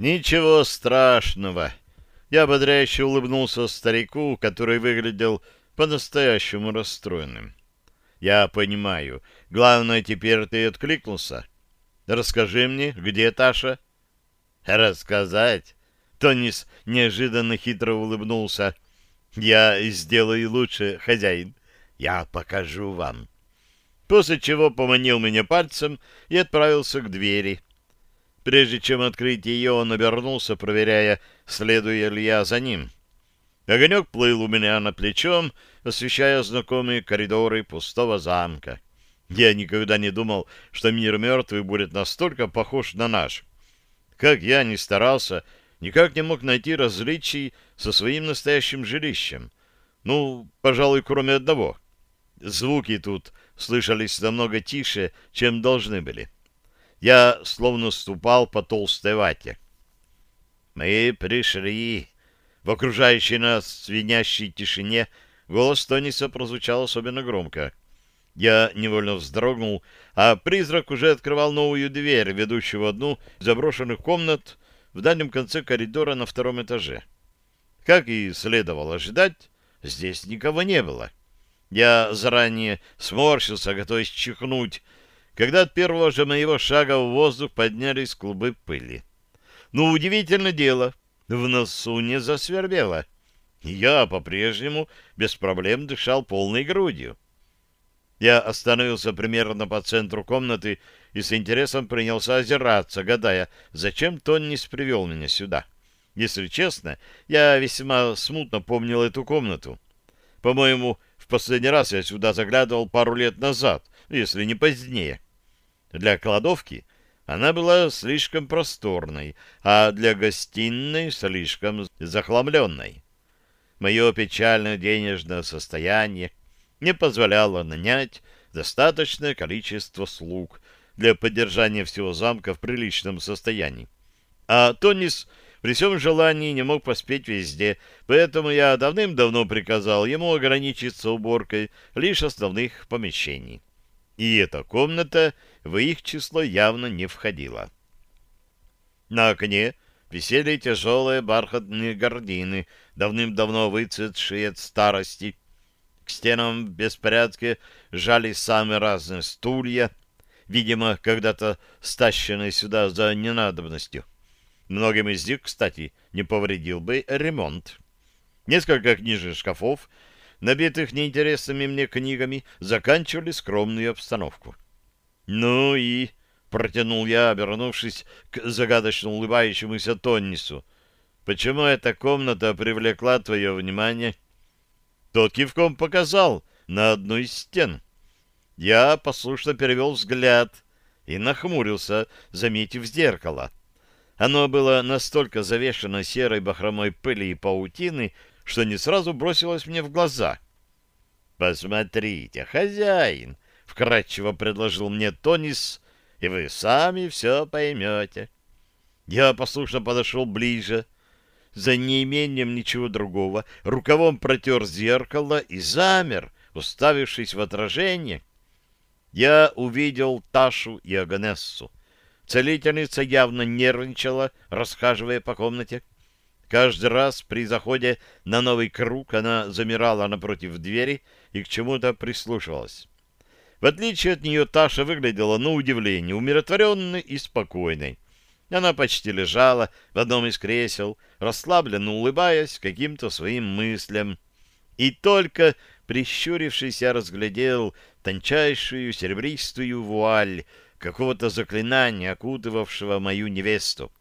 Ничего страшного. Я ободряюще улыбнулся старику, который выглядел по-настоящему расстроенным. Я понимаю. Главное, теперь ты откликнулся. Расскажи мне, где Таша? Рассказать? Тонис неожиданно хитро улыбнулся. Я сделаю лучше, хозяин. Я покажу вам. После чего поманил меня пальцем и отправился к двери. Прежде чем открыть ее, он обернулся, проверяя, следую ли я за ним. Огонек плыл у меня на плечом, освещая знакомые коридоры пустого замка. Я никогда не думал, что мир мертвый будет настолько похож на наш. Как я ни старался, никак не мог найти различий со своим настоящим жилищем. Ну, пожалуй, кроме одного. Звуки тут слышались намного тише, чем должны были. Я словно ступал по толстой вате. «Мы пришли!» В окружающей нас свинящей тишине голос Тониса прозвучал особенно громко. Я невольно вздрогнул, а призрак уже открывал новую дверь, ведущую в одну из заброшенных комнат в дальнем конце коридора на втором этаже. Как и следовало ожидать, здесь никого не было. Я заранее сморщился, готовясь чихнуть, когда от первого же моего шага в воздух поднялись клубы пыли. Но ну, удивительное дело, в носу не засвербело. Я по-прежнему без проблем дышал полной грудью. Я остановился примерно по центру комнаты и с интересом принялся озираться, гадая, зачем Тоннис привел меня сюда. Если честно, я весьма смутно помнил эту комнату. По-моему, в последний раз я сюда заглядывал пару лет назад, если не позднее. Для кладовки она была слишком просторной, а для гостиной слишком захламленной. Мое печальное денежное состояние не позволяло нанять достаточное количество слуг для поддержания всего замка в приличном состоянии. А Тонис при всем желании не мог поспеть везде, поэтому я давным-давно приказал ему ограничиться уборкой лишь основных помещений. И эта комната в их число явно не входила. На окне висели тяжелые бархатные гардины, давным-давно выцветшие от старости. К стенам в беспорядке жали самые разные стулья, видимо, когда-то стащенные сюда за ненадобностью. Многим из них, кстати, не повредил бы ремонт. Несколько книжных шкафов, набитых неинтересными мне книгами, заканчивали скромную обстановку. «Ну и...» — протянул я, обернувшись к загадочно улыбающемуся Тоннису. «Почему эта комната привлекла твое внимание?» Тот кивком показал на одну из стен. Я послушно перевел взгляд и нахмурился, заметив зеркало. Оно было настолько завешено серой бахромой пыли и паутины, что не сразу бросилось мне в глаза. «Посмотрите, хозяин!» — вкратчиво предложил мне Тонис, — и вы сами все поймете. Я послушно подошел ближе, за неимением ничего другого, рукавом протер зеркало и замер, уставившись в отражение. Я увидел Ташу и Агнессу. Целительница явно нервничала, расхаживая по комнате. Каждый раз при заходе на новый круг она замирала напротив двери и к чему-то прислушивалась. В отличие от нее, Таша выглядела, на удивление, умиротворенной и спокойной. Она почти лежала в одном из кресел, расслабленно улыбаясь каким-то своим мыслям. И только, прищурившись, я разглядел тончайшую серебристую вуаль какого-то заклинания, окутывавшего мою невесту.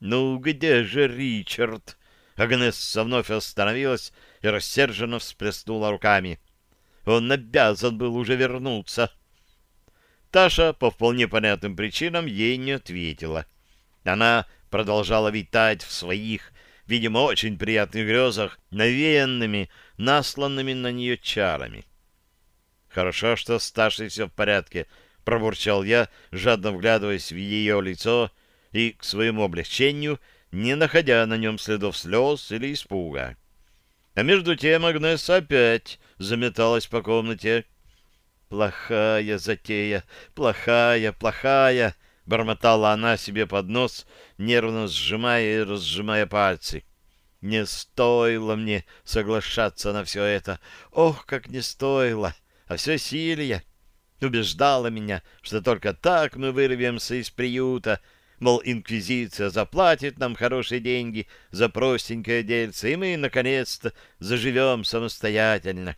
«Ну где же Ричард?» Агнесса вновь остановилась и рассерженно всплеснула руками. Он обязан был уже вернуться. Таша по вполне понятным причинам ей не ответила. Она продолжала витать в своих, видимо, очень приятных грезах, навеянными, насланными на нее чарами. «Хорошо, что с Ташей все в порядке», — пробурчал я, жадно вглядываясь в ее лицо и, к своему облегчению, не находя на нем следов слез или испуга. А между тем Агнес опять заметалась по комнате. «Плохая затея, плохая, плохая!» — бормотала она себе под нос, нервно сжимая и разжимая пальцы. «Не стоило мне соглашаться на все это. Ох, как не стоило! А все Силья убеждала меня, что только так мы вырвемся из приюта, мол, инквизиция заплатит нам хорошие деньги за простенькое дельце, и мы, наконец-то, заживем самостоятельно.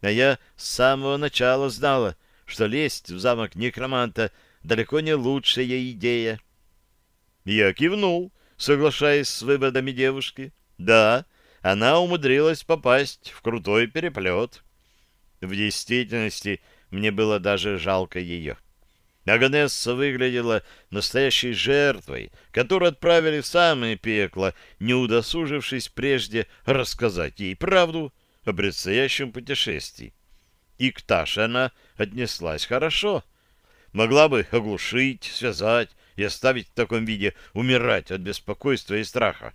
А я с самого начала знала, что лезть в замок некроманта далеко не лучшая идея. Я кивнул, соглашаясь с выводами девушки. Да, она умудрилась попасть в крутой переплет. В действительности мне было даже жалко ее. Аганесса выглядела настоящей жертвой, которую отправили в самое пекло, не удосужившись прежде рассказать ей правду о предстоящем путешествии. И к Таше она отнеслась хорошо. Могла бы оглушить, связать и оставить в таком виде умирать от беспокойства и страха.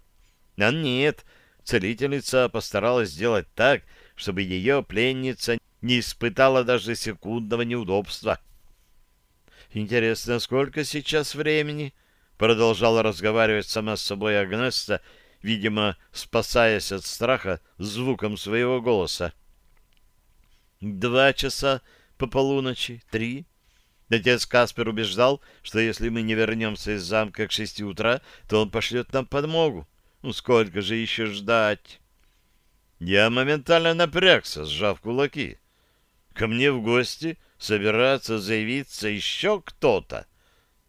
А нет, целительница постаралась сделать так, чтобы ее пленница не испытала даже секундного неудобства. «Интересно, сколько сейчас времени?» — продолжала разговаривать сама с собой Агнеста, видимо, спасаясь от страха звуком своего голоса. «Два часа по полуночи, три». Отец Каспер убеждал, что если мы не вернемся из замка к шести утра, то он пошлет нам подмогу. Ну, сколько же еще ждать? Я моментально напрягся, сжав кулаки. Ко мне в гости собираться заявиться еще кто-то.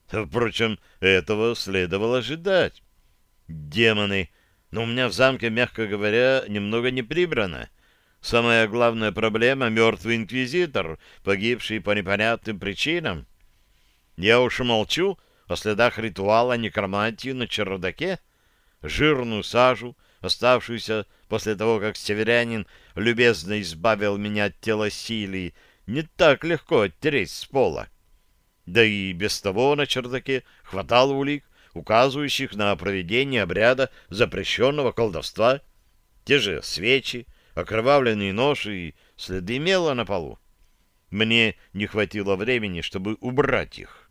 Впрочем, этого следовало ожидать. Демоны! Но у меня в замке, мягко говоря, немного не прибрано. Самая главная проблема — мертвый инквизитор, погибший по непонятным причинам. Я уж молчу о следах ритуала некромантии на чердаке, жирную сажу, оставшуюся после того, как северянин любезно избавил меня от тела Силии, не так легко оттереть с пола. Да и без того на чердаке хватало улик, указывающих на проведение обряда запрещенного колдовства. Те же свечи, окровавленные нож и следы мела на полу. Мне не хватило времени, чтобы убрать их.